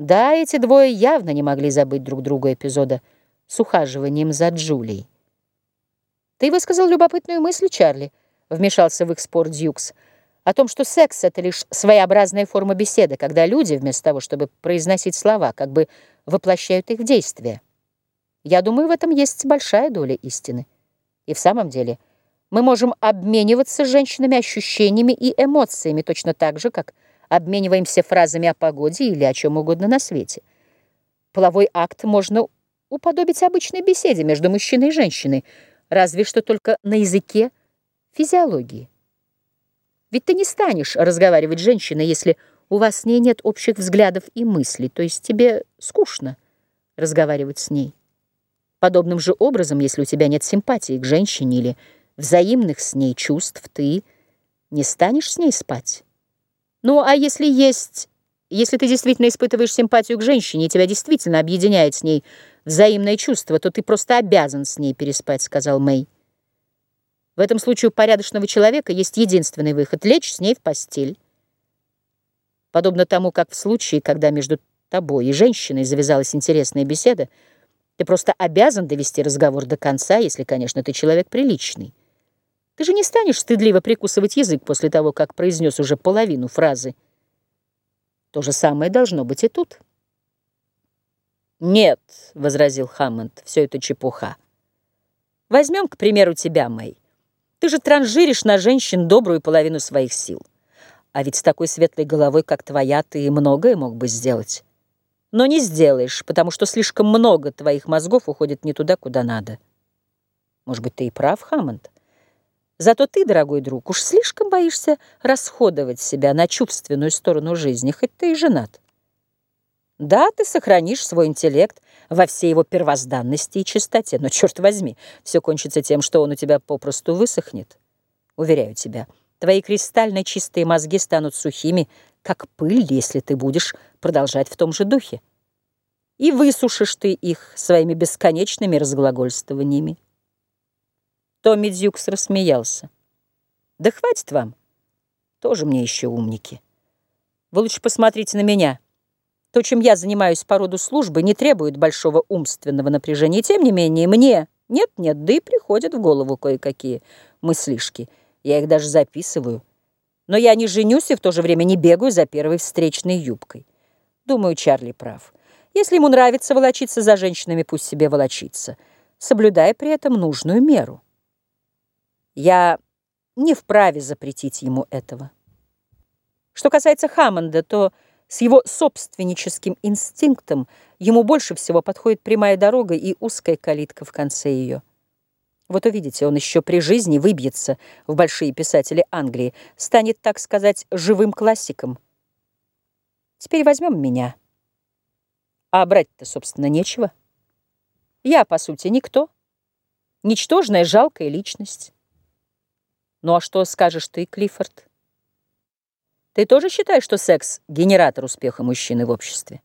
Да, эти двое явно не могли забыть друг друга эпизода с ухаживанием за Джулией. «Ты высказал любопытную мысль, Чарли», — вмешался в их спор Дьюкс, «о том, что секс — это лишь своеобразная форма беседы, когда люди, вместо того, чтобы произносить слова, как бы воплощают их в действие. Я думаю, в этом есть большая доля истины. И в самом деле мы можем обмениваться с женщинами ощущениями и эмоциями точно так же, как обмениваемся фразами о погоде или о чем угодно на свете. Половой акт можно уподобить обычной беседе между мужчиной и женщиной, разве что только на языке физиологии. Ведь ты не станешь разговаривать с женщиной, если у вас с ней нет общих взглядов и мыслей, то есть тебе скучно разговаривать с ней. Подобным же образом, если у тебя нет симпатии к женщине или взаимных с ней чувств, ты не станешь с ней спать. Ну, а если есть... Если ты действительно испытываешь симпатию к женщине, и тебя действительно объединяет с ней взаимное чувство, то ты просто обязан с ней переспать, сказал Мэй. В этом случае у порядочного человека есть единственный выход — лечь с ней в постель. Подобно тому, как в случае, когда между тобой и женщиной завязалась интересная беседа, ты просто обязан довести разговор до конца, если, конечно, ты человек приличный. Ты же не станешь стыдливо прикусывать язык после того, как произнес уже половину фразы. То же самое должно быть и тут. «Нет», — возразил Хаммонд, — «все это чепуха. Возьмем, к примеру, тебя, Мэй. Ты же транжиришь на женщин добрую половину своих сил. А ведь с такой светлой головой, как твоя, ты многое мог бы сделать. Но не сделаешь, потому что слишком много твоих мозгов уходит не туда, куда надо. Может быть, ты и прав, Хаммонд. Зато ты, дорогой друг, уж слишком боишься расходовать себя на чувственную сторону жизни, хоть ты и женат. Да, ты сохранишь свой интеллект во всей его первозданности и чистоте, но, черт возьми, все кончится тем, что он у тебя попросту высохнет. Уверяю тебя, твои кристально чистые мозги станут сухими, как пыль, если ты будешь продолжать в том же духе. И высушишь ты их своими бесконечными разглагольствованиями. Томми Дьюкс рассмеялся. «Да хватит вам. Тоже мне еще умники. Вы лучше посмотрите на меня. То, чем я занимаюсь по роду службы, не требует большого умственного напряжения. тем не менее, мне нет-нет, да и приходят в голову кое-какие мыслишки. Я их даже записываю. Но я не женюсь и в то же время не бегаю за первой встречной юбкой. Думаю, Чарли прав. Если ему нравится волочиться за женщинами, пусть себе волочится, соблюдая при этом нужную меру. Я не вправе запретить ему этого. Что касается Хаммонда, то с его собственническим инстинктом ему больше всего подходит прямая дорога и узкая калитка в конце ее. Вот увидите, он еще при жизни выбьется в большие писатели Англии, станет, так сказать, живым классиком. Теперь возьмем меня. А брать-то, собственно, нечего. Я, по сути, никто. Ничтожная, жалкая личность. Ну а что скажешь ты, Клиффорд? Ты тоже считаешь, что секс — генератор успеха мужчины в обществе?